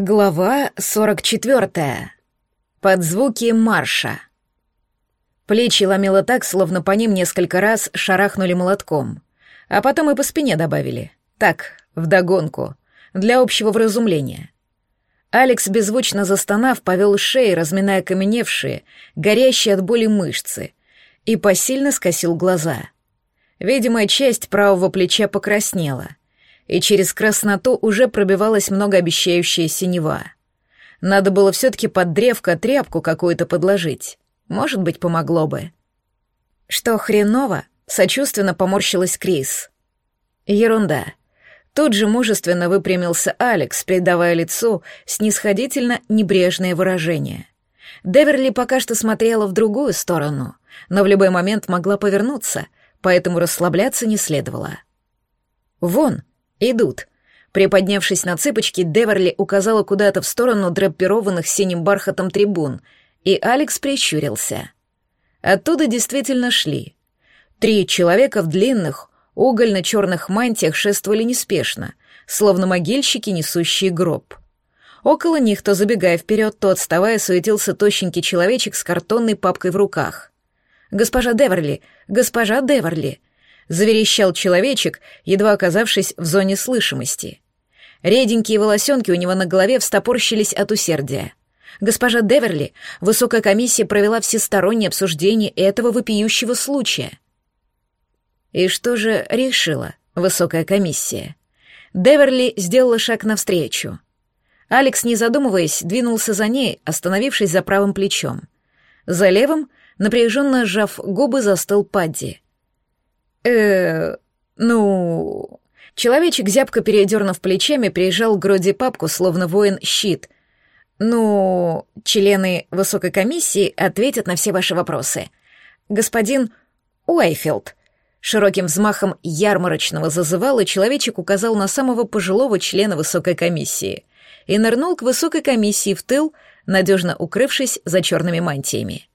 Глава 44. Под звуки марша. Плечи ломило так, словно по ним несколько раз шарахнули молотком. А потом и по спине добавили. Так, вдогонку. Для общего вразумления. Алекс, беззвучно застонав, повел шеей, разминая каменевшие, горящие от боли мышцы, и посильно скосил глаза. Видимая часть правого плеча покраснела — и через красноту уже пробивалась многообещающая синева. Надо было все-таки под древко тряпку какую-то подложить. Может быть, помогло бы. Что хреново, сочувственно поморщилась Крис. Ерунда. Тут же мужественно выпрямился Алекс, придавая лицу снисходительно небрежное выражение. Деверли пока что смотрела в другую сторону, но в любой момент могла повернуться, поэтому расслабляться не следовало. «Вон!» «Идут». Приподнявшись на цыпочки, Деверли указала куда-то в сторону драпированных синим бархатом трибун, и Алекс прищурился. Оттуда действительно шли. Три человека в длинных, угольно-черных мантиях шествовали неспешно, словно могильщики, несущие гроб. Около них, то забегая вперед, то отставая, суетился тощенький человечек с картонной папкой в руках. «Госпожа Деверли! Госпожа Деверли!» Заверещал человечек, едва оказавшись в зоне слышимости. Реденькие волосенки у него на голове встопорщились от усердия. Госпожа Деверли, высокая комиссия провела всестороннее обсуждение этого вопиющего случая. И что же решила высокая комиссия? Деверли сделала шаг навстречу. Алекс, не задумываясь, двинулся за ней, остановившись за правым плечом. За левым, напряженно сжав губы, застыл Падди — э ну...» Человечек, зябко передернув плечами, приезжал к груди папку, словно воин-щит. «Ну, члены высокой комиссии ответят на все ваши вопросы. Господин Уайфилд». Широким взмахом ярмарочного зазывала человечек указал на самого пожилого члена высокой комиссии и нырнул к высокой комиссии в тыл, надежно укрывшись за черными мантиями.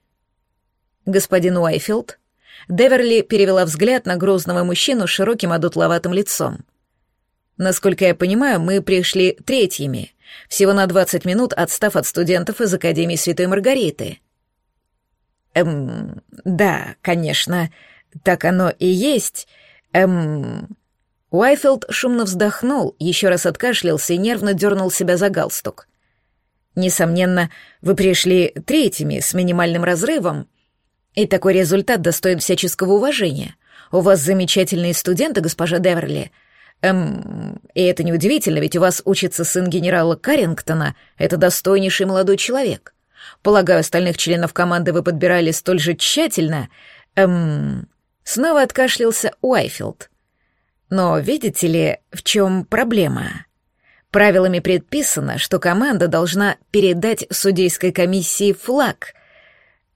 Господин Уайфилд Деверли перевела взгляд на грозного мужчину с широким одутловатым лицом. «Насколько я понимаю, мы пришли третьими, всего на 20 минут отстав от студентов из Академии Святой Маргариты». «Эм, да, конечно, так оно и есть. Эм...» Уайфилд шумно вздохнул, еще раз откашлялся и нервно дернул себя за галстук. «Несомненно, вы пришли третьими с минимальным разрывом, и такой результат достоин всяческого уважения. У вас замечательные студенты, госпожа Деверли. Эм, и это неудивительно, ведь у вас учится сын генерала Каррингтона. Это достойнейший молодой человек. Полагаю, остальных членов команды вы подбирали столь же тщательно. Эм, снова откашлялся Уайфилд. Но видите ли, в чем проблема? Правилами предписано, что команда должна передать судейской комиссии флаг —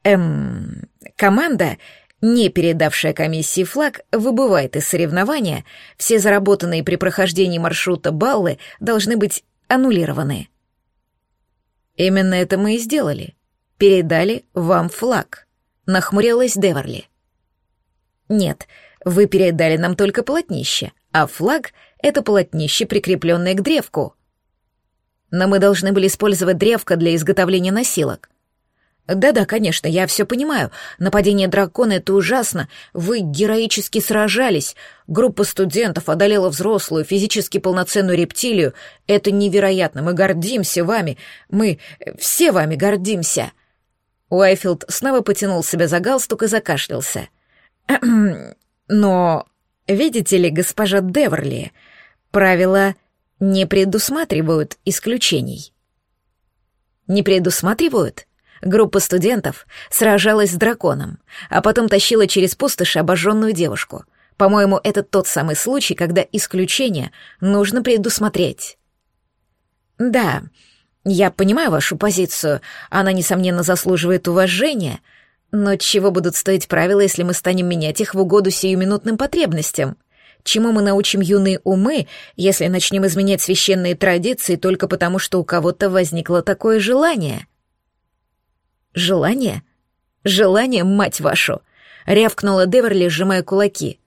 Эм, команда, не передавшая комиссии флаг, выбывает из соревнования, все заработанные при прохождении маршрута баллы должны быть аннулированы. Именно это мы и сделали. Передали вам флаг. Нахмурилась Деверли. Нет, вы передали нам только полотнище, а флаг — это полотнище, прикрепленное к древку. Но мы должны были использовать древко для изготовления носилок. «Да-да, конечно, я все понимаю. Нападение дракона — это ужасно. Вы героически сражались. Группа студентов одолела взрослую, физически полноценную рептилию. Это невероятно. Мы гордимся вами. Мы все вами гордимся». Уайфилд снова потянул себя за галстук и закашлялся. «Но, видите ли, госпожа Деверли, правила не предусматривают исключений». «Не предусматривают?» Группа студентов сражалась с драконом, а потом тащила через пустошь обожженную девушку. По-моему, это тот самый случай, когда исключение нужно предусмотреть. Да, я понимаю вашу позицию, она, несомненно, заслуживает уважения, но чего будут стоить правила, если мы станем менять их в угоду сиюминутным потребностям? Чему мы научим юные умы, если начнем изменять священные традиции только потому, что у кого-то возникло такое желание?» «Желание? Желание, мать вашу!» — рявкнула Деверли, сжимая кулаки.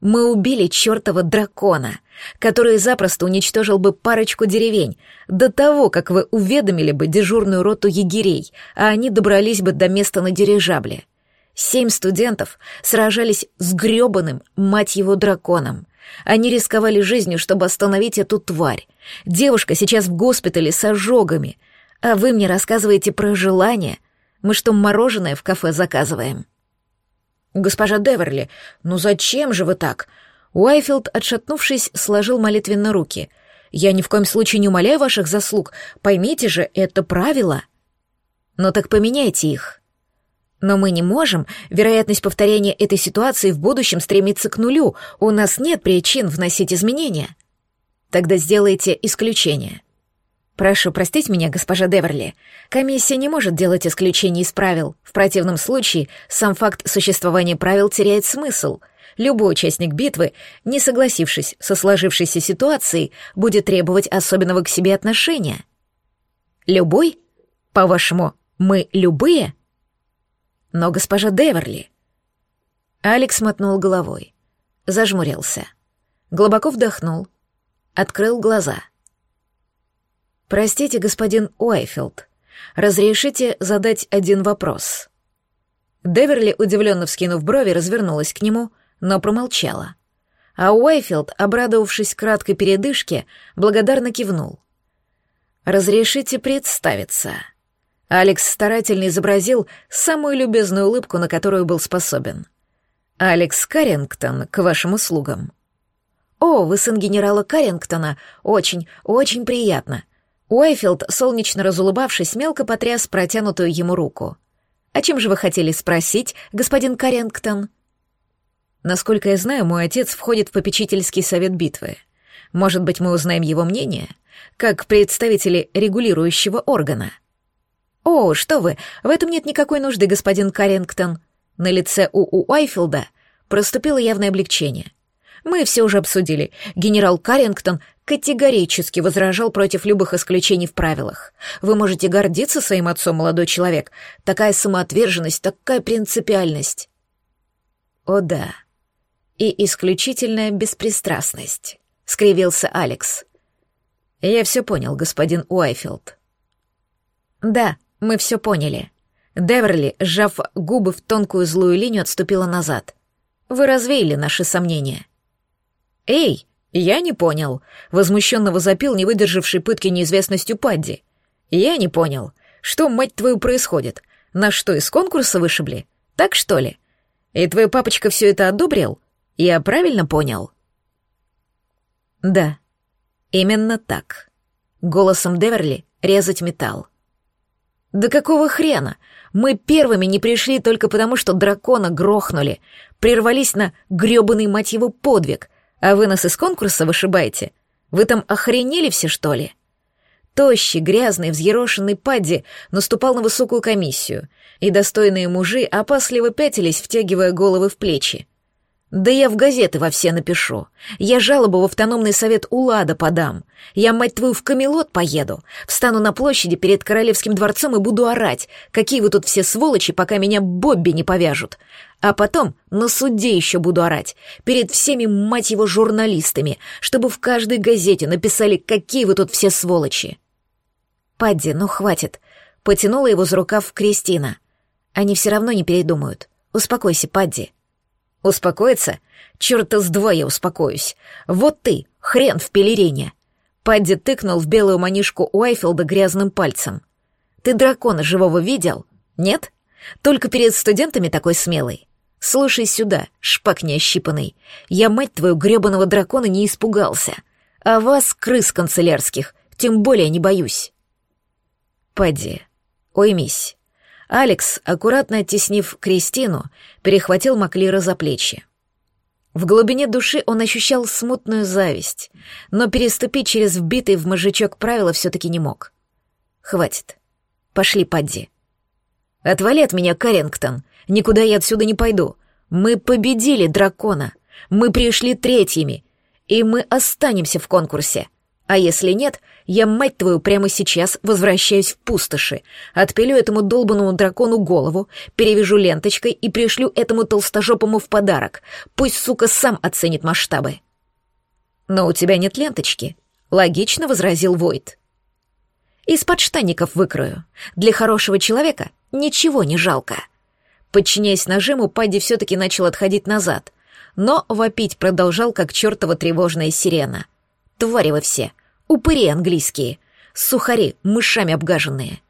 «Мы убили чертова дракона. который запросто уничтожил бы парочку деревень до того, как вы уведомили бы дежурную роту егерей, а они добрались бы до места на дирижабле. Семь студентов сражались с грёбаным, мать его, драконом. Они рисковали жизнью, чтобы остановить эту тварь. Девушка сейчас в госпитале с ожогами. А вы мне рассказываете про желание. Мы что, мороженое в кафе заказываем? Госпожа Деверли, ну зачем же вы так? Уайфилд, отшатнувшись, сложил молитвенно руки. Я ни в коем случае не умоляю ваших заслуг. Поймите же, это правило. Но так поменяйте их. Но мы не можем. Вероятность повторения этой ситуации в будущем стремится к нулю. У нас нет причин вносить изменения. Тогда сделайте исключение. Прошу простить меня, госпожа Деверли. Комиссия не может делать исключения из правил. В противном случае сам факт существования правил теряет смысл. Любой участник битвы, не согласившись со сложившейся ситуацией, будет требовать особенного к себе отношения. Любой? По-вашему, мы любые? — но госпожа Деверли... Алекс мотнул головой, зажмурился, глубоко вдохнул, открыл глаза. «Простите, господин Уайфилд, разрешите задать один вопрос?» Деверли, удивленно вскинув брови, развернулась к нему, но промолчала. А Уайфилд, обрадовавшись краткой передышке, благодарно кивнул. «Разрешите представиться?» Алекс старательно изобразил самую любезную улыбку, на которую был способен. «Алекс Каррингтон, к вашим услугам». «О, вы сын генерала Каррингтона. Очень, очень приятно». Уайфилд, солнечно разулыбавшись, мелко потряс протянутую ему руку. «О чем же вы хотели спросить, господин Каррингтон?» «Насколько я знаю, мой отец входит в попечительский совет битвы. Может быть, мы узнаем его мнение, как представители регулирующего органа?» «О, что вы, в этом нет никакой нужды, господин Каррингтон». На лице у Уайфилда проступило явное облегчение. «Мы все уже обсудили. Генерал Каррингтон категорически возражал против любых исключений в правилах. Вы можете гордиться своим отцом, молодой человек. Такая самоотверженность, такая принципиальность». «О да, и исключительная беспристрастность», — скривился Алекс. «Я все понял, господин Уайфилд». «Да», мы все поняли. Деверли, сжав губы в тонкую злую линию, отступила назад. Вы развеяли наши сомнения. Эй, я не понял, возмущенно возопил не выдержавший пытки неизвестностью Падди. Я не понял, что, мать твою, происходит? Нас что, из конкурса вышибли? Так что ли? И твой папочка все это одобрил? Я правильно понял? Да, именно так. Голосом Деверли резать металл. «Да какого хрена? Мы первыми не пришли только потому, что дракона грохнули, прервались на грёбаный, мать его, подвиг, а вы нас из конкурса вышибаете? Вы там охренели все, что ли?» Тощий, грязный, взъерошенный Падди наступал на высокую комиссию, и достойные мужи опасливо пятились, втягивая головы в плечи. Да я в газеты во все напишу. Я жалобу в автономный совет Улада подам. Я, мать твою, в Камелот поеду. Встану на площади перед Королевским дворцом и буду орать. Какие вы тут все сволочи, пока меня Бобби не повяжут. А потом на суде еще буду орать. Перед всеми, мать его, журналистами. Чтобы в каждой газете написали, какие вы тут все сволочи. Падди, ну хватит. Потянула его за рукав Кристина. Они все равно не передумают. Успокойся, Падди. Успокоиться? Чёрта с два я успокоюсь. Вот ты, хрен в пелерине. Падди тыкнул в белую манишку Уайфилда грязным пальцем. Ты дракона живого видел? Нет? Только перед студентами такой смелый. Слушай сюда, шпак неощипанный. Я, мать твою, гребаного дракона не испугался. А вас, крыс канцелярских, тем более не боюсь. Падди, уймись. Алекс, аккуратно оттеснив Кристину, перехватил Маклира за плечи. В глубине души он ощущал смутную зависть, но переступить через вбитый в мозжечок правила все-таки не мог. «Хватит. Пошли, Падди». «Отвали от меня, Каррингтон. Никуда я отсюда не пойду. Мы победили дракона. Мы пришли третьими. И мы останемся в конкурсе. А если нет, я, мать твою, прямо сейчас возвращаюсь в пустоши, отпилю этому долбанному дракону голову, перевяжу ленточкой и пришлю этому толстожопому в подарок. Пусть, сука, сам оценит масштабы. «Но у тебя нет ленточки», — логично возразил Войт. «Из подштанников выкрою. Для хорошего человека ничего не жалко». Подчиняясь нажиму, Падди все-таки начал отходить назад, но вопить продолжал, как чертова тревожная сирена. «Твари вы все! Упыри английские! Сухари, мышами обгаженные!»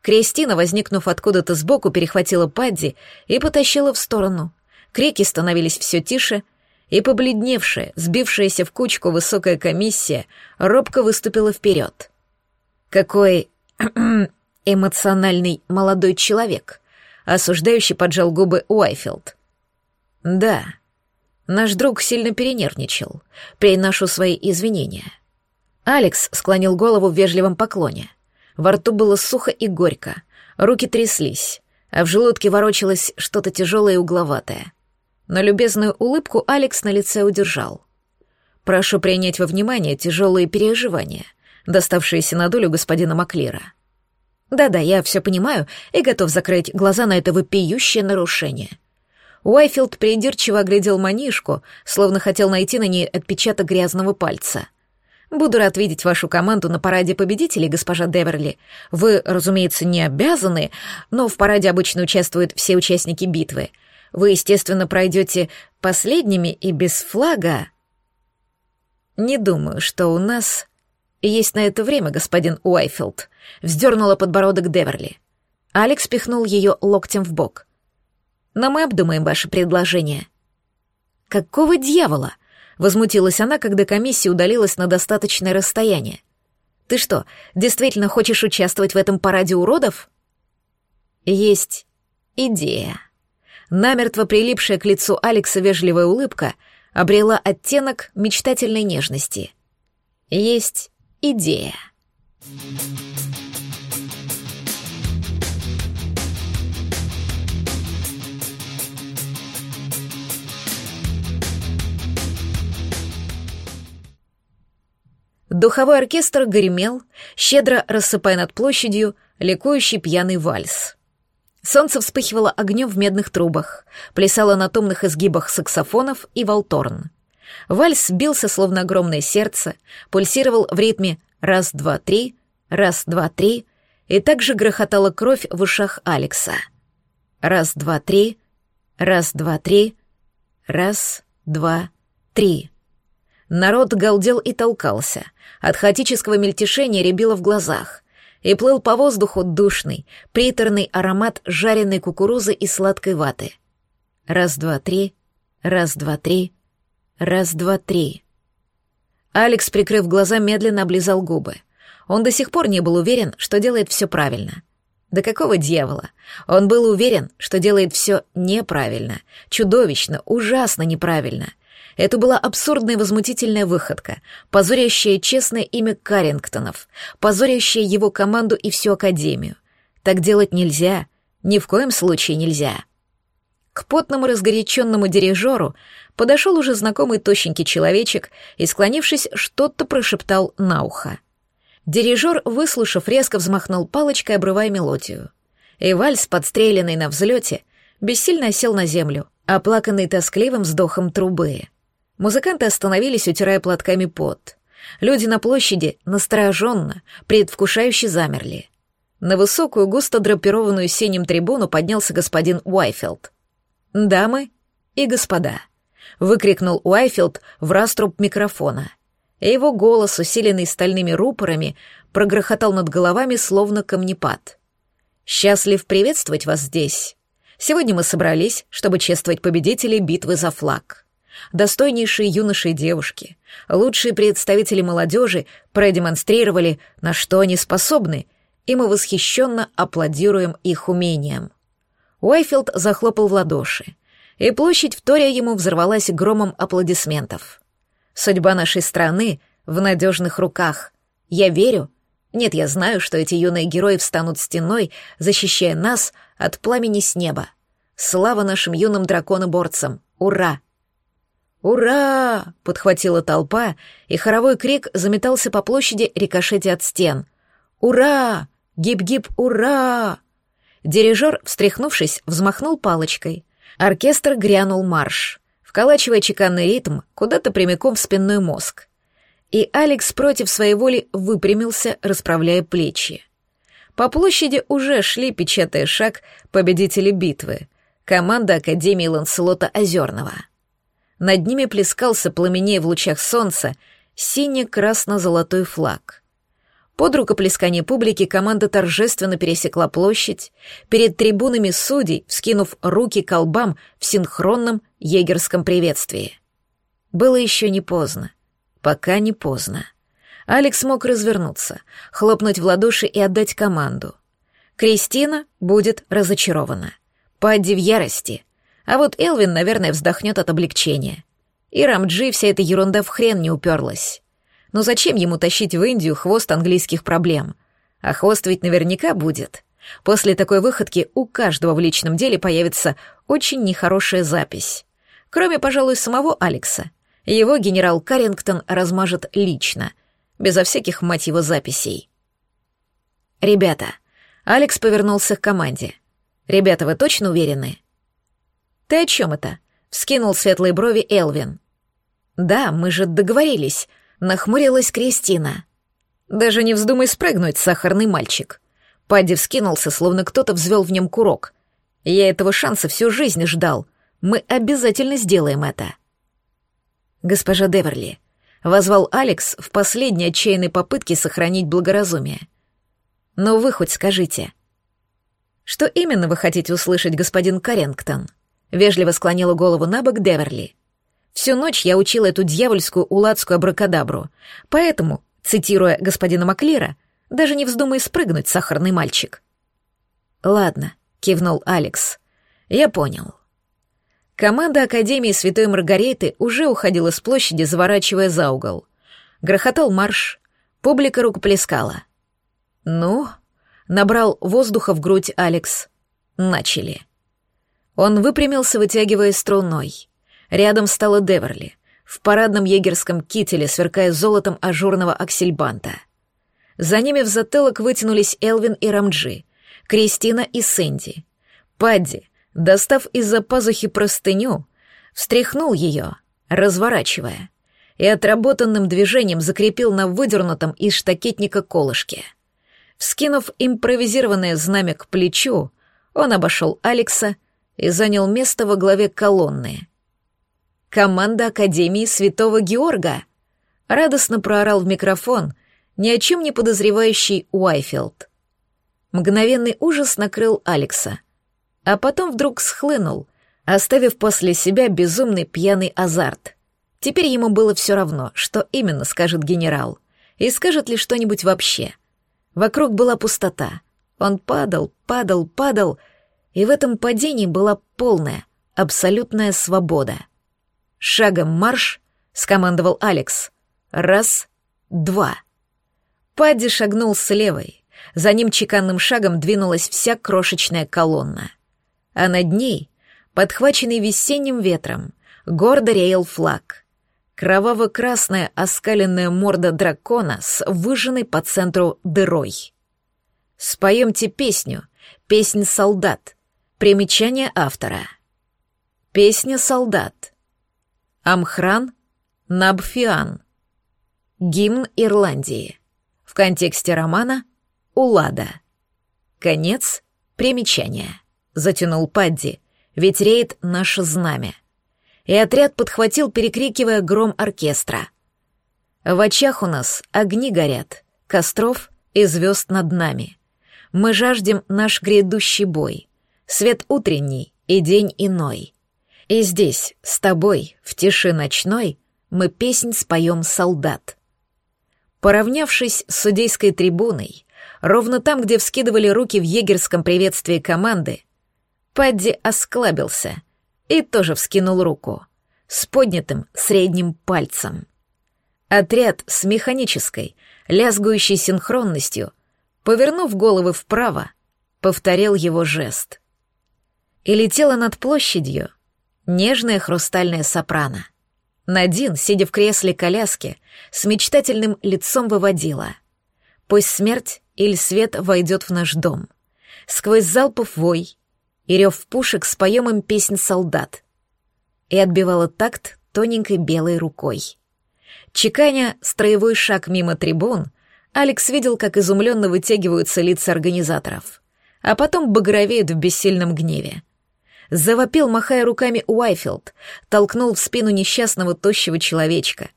Кристина, возникнув откуда-то сбоку, перехватила Падди и потащила в сторону. Крики становились все тише, и побледневшая, сбившаяся в кучку высокая комиссия робко выступила вперед. «Какой эмоциональный молодой человек!» Осуждающий поджал губы Уайфилд. «Да, наш друг сильно перенервничал. Приношу свои извинения». Алекс склонил голову в вежливом поклоне. Во рту было сухо и горько, руки тряслись, а в желудке ворочалось что-то тяжелое и угловатое. Но любезную улыбку Алекс на лице удержал. «Прошу принять во внимание тяжелые переживания, доставшиеся на долю господина Маклира. Да-да, я все понимаю и готов закрыть глаза на это вопиющее нарушение». Уайфилд придирчиво оглядел манишку, словно хотел найти на ней отпечаток грязного пальца. Буду рад видеть вашу команду на параде победителей, госпожа Деверли. Вы, разумеется, не обязаны, но в параде обычно участвуют все участники битвы. Вы, естественно, пройдете последними и без флага. Не думаю, что у нас есть на это время, господин Уайфилд. Вздернула подбородок Деверли. Алекс пихнул ее локтем в бок. Но мы обдумаем ваше предложение. Какого дьявола? Возмутилась она, когда комиссия удалилась на достаточное расстояние. «Ты что, действительно хочешь участвовать в этом параде уродов?» «Есть идея». Намертво прилипшая к лицу Алекса вежливая улыбка обрела оттенок мечтательной нежности. «Есть идея». Духовой оркестр гремел, щедро рассыпая над площадью ликующий пьяный вальс. Солнце вспыхивало огнем в медных трубах, плясало на томных изгибах саксофонов и волторн. Вальс бился, словно огромное сердце, пульсировал в ритме «раз-два-три», «раз-два-три», и также грохотала кровь в ушах Алекса. «Раз-два-три», «раз-два-три», «раз-два-три». Народ галдел и толкался. От хаотического мельтешения рябило в глазах. И плыл по воздуху душный, приторный аромат жареной кукурузы и сладкой ваты. Раз, два, три, раз, два, три. Алекс, прикрыв глаза, медленно облизал губы. Он до сих пор не был уверен, что делает все правильно. Да какого дьявола? Он был уверен, что делает все неправильно, чудовищно, ужасно неправильно — это была абсурдная возмутительная выходка, позорящая честное имя Карингтонов, позорящая его команду и всю Академию. Так делать нельзя, ни в коем случае нельзя. К потному разгоряченному дирижеру подошел уже знакомый тощенький человечек и, склонившись, что-то прошептал на ухо. Дирижер, выслушав, резко взмахнул палочкой, обрывая мелодию. И вальс, подстреленный на взлете, бессильно сел на землю, оплаканный тоскливым вздохом трубы. Музыканты остановились, утирая платками пот. Люди на площади настороженно, предвкушающе замерли. На высокую, густо драпированную синим трибуну поднялся господин Уайфилд. «Дамы и господа», — выкрикнул Уайфилд в раструб микрофона. И его голос, усиленный стальными рупорами, прогрохотал над головами, словно камнепад. «Счастлив приветствовать вас здесь. Сегодня мы собрались, чтобы чествовать победителей битвы за флаг» достойнейшие юноши и девушки, лучшие представители молодежи продемонстрировали, на что они способны, и мы восхищенно аплодируем их умениям. Уайфилд захлопал в ладоши, и площадь, вторя ему, взорвалась громом аплодисментов. Судьба нашей страны в надежных руках. Я верю, нет, я знаю, что эти юные герои встанут стеной, защищая нас от пламени с неба. Слава нашим юным драконоборцам! Ура! «Ура!» — подхватила толпа, и хоровой крик заметался по площади рикошете от стен. «Ура! Гиб-гиб, ура!» Дирижер, встряхнувшись, взмахнул палочкой. Оркестр грянул марш. Вколачивая чеканный ритм куда-то прямиком в спинной мозг. И Алекс против своей воли выпрямился, расправляя плечи. По площади уже шли, печатая шаг, победители битвы, команда Академии Ланселота Озерного. Над ними плескался, пламенея в лучах солнца, сине-красно-золотой флаг. Под рукоплескание публики команда торжественно пересекла площадь, перед трибунами судей, вскинув руки колбам в синхронном егерском приветствии. Было еще не поздно. Пока не поздно. Алекс мог развернуться, хлопнуть в ладоши и отдать команду. Кристина будет разочарована. Падди в ярости. А вот Элвин, наверное, вздохнет от облегчения. И Рамджи вся эта ерунда в хрен не уперлась. Но зачем ему тащить в Индию хвост английских проблем? А хвост ведь наверняка будет. После такой выходки у каждого в личном деле появится очень нехорошая запись. Кроме, пожалуй, самого Алекса. Его генерал Каррингтон размажет лично, безо всяких, мать его, записей. «Ребята», — Алекс повернулся к команде. «Ребята, вы точно уверены?» «Ты о чем это?» — вскинул светлые брови Элвин. «Да, мы же договорились», Нахмурилась Кристина. «Даже не вздумай спрыгнуть, сахарный мальчик». Падди вскинулся, словно кто-то взвел в нем курок. «Я этого шанса всю жизнь ждал. Мы обязательно сделаем это». «Госпожа Деверли», — возвал Алекс в последней отчаянной попытке сохранить благоразумие. «Но вы хоть скажите». «Что именно вы хотите услышать, господин Каррингтон?» — вежливо склонила голову на бок Деверли. Всю ночь я учила эту дьявольскую уладскую абракадабру, поэтому, цитируя господина Маклира, даже не вздумай спрыгнуть, сахарный мальчик. «Ладно», — кивнул Алекс. «Я понял». Команда Академии Святой Маргариты уже уходила с площади, заворачивая за угол. Грохотал марш, публика рукоплескала. «Ну?» — набрал воздуха в грудь Алекс. «Начали». Он выпрямился, вытягивая струной. Рядом стала Деверли, в парадном егерском кителе, сверкая золотом ажурного аксельбанта. За ними в затылок вытянулись Элвин и Рамджи, Кристина и Сэнди. Падди, достав из-за пазухи простыню, встряхнул ее, разворачивая, и отработанным движением закрепил на выдернутом из штакетника колышке. Вскинув импровизированное знамя к плечу, он обошел Алекса и занял место во главе колонны — Команда Академии Святого Георга!» Радостно проорал в микрофон ни о чем не подозревающий Уайфилд. Мгновенный ужас накрыл Алекса, а потом вдруг схлынул, оставив после себя безумный пьяный азарт. Теперь ему было все равно, что именно скажет генерал, и скажет ли что-нибудь вообще. Вокруг была пустота. Он падал, падал, падал, и в этом падении была полная, абсолютная свобода — «Шагом марш!» — скомандовал Алекс. «Раз, два». Падди шагнул с левой. За ним чеканным шагом двинулась вся крошечная колонна. А над ней, подхваченный весенним ветром, гордо реял флаг. Кроваво-красная оскаленная морда дракона с выжженной по центру дырой. Споемте песню, песнь солдат. Примечание автора. Песня солдат. Амхран Набфиан. Гимн Ирландии. В контексте романа «Улада». Конец примечания. Затянул Падди, ведь реет наше знамя. И отряд подхватил, перекрикивая гром оркестра. В очах у нас огни горят, костров и звезд над нами. Мы жаждем наш грядущий бой, свет утренний и день иной. И здесь, с тобой, в тиши ночной, мы песнь споем солдат. Поравнявшись с судейской трибуной, ровно там, где вскидывали руки в егерском приветствии команды, Падди осклабился и тоже вскинул руку с поднятым средним пальцем. Отряд с механической, лязгующей синхронностью, повернув головы вправо, повторил его жест. И летела над площадью Нежная хрустальная сопрано. Надин, сидя в кресле коляски, с мечтательным лицом выводила. «Пусть смерть или свет войдет в наш дом». Сквозь залпов вой и рев пушек споем им песнь солдат. и отбивала такт тоненькой белой рукой. Чеканя строевой шаг мимо трибун, Алекс видел, как изумленно вытягиваются лица организаторов, а потом багровеют в бессильном гневе. Завопил, махая руками Уайфилд, толкнул в спину несчастного тощего человечка.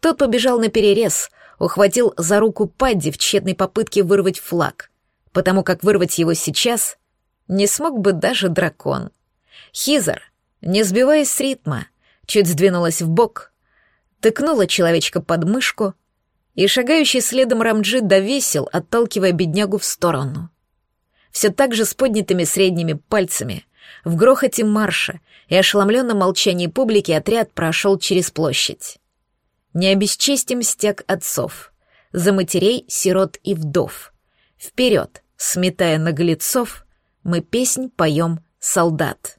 Тот побежал на перерез, ухватил за руку Падди в тщетной попытке вырвать флаг, потому как вырвать его сейчас не смог бы даже дракон. Хизер, не сбиваясь с ритма, чуть сдвинулась в бок, тыкнула человечка под мышку, и шагающий следом Рамджи довесил, отталкивая беднягу в сторону. Все так же с поднятыми средними пальцами, в грохоте марша и ошеломленном молчании публики отряд прошел через площадь. Не обесчестим стяг отцов, за матерей, сирот и вдов. Вперед, сметая наглецов, мы песнь поем солдат.